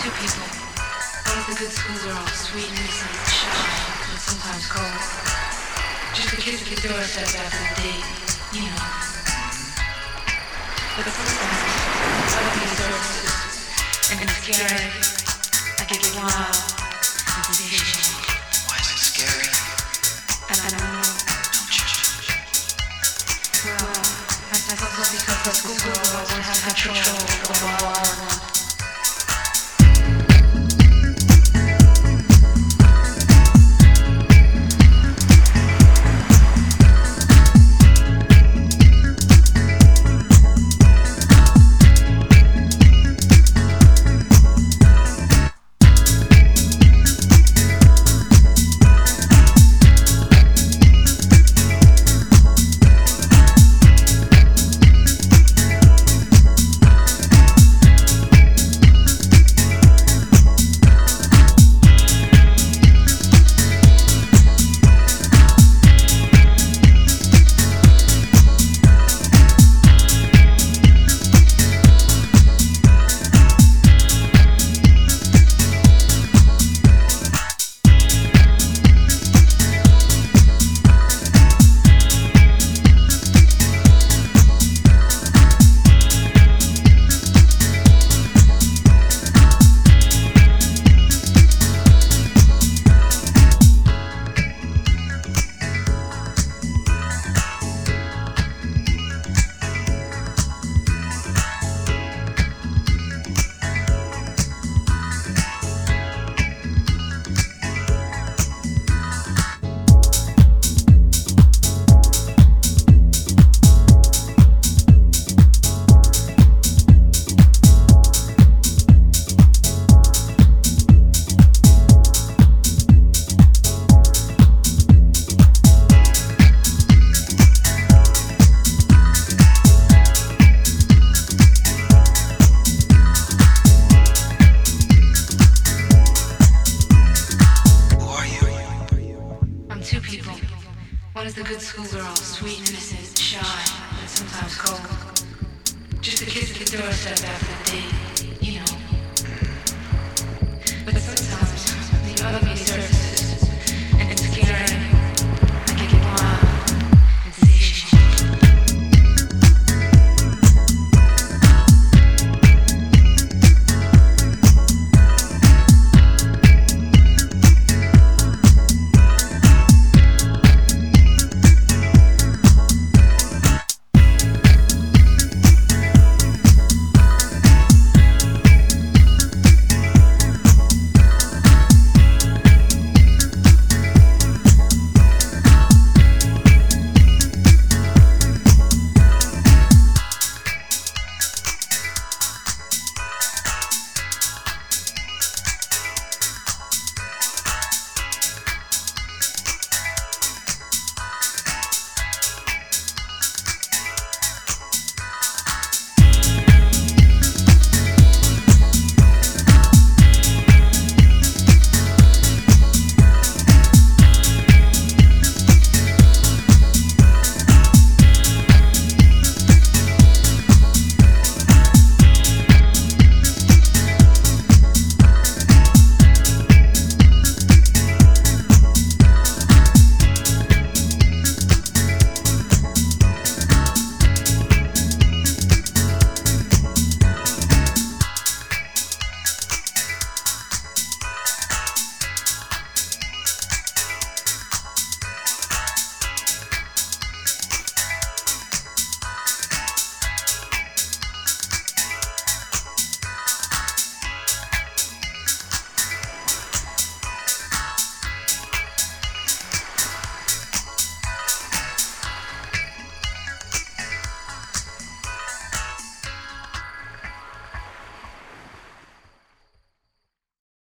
two people. One of the good schools are all sweet and innocent, shy, and sometimes cold. Just the kids at the doorstep after the date, you know. But sometimes other people are and it's scary. I get wild and sensational. Why is it scary? And I don't know. Don't you? Well, because the schoolgirl always has control over good schoolgirl, sweet innocent, shy, and sometimes cold. Just the kids at the doorstep after the date,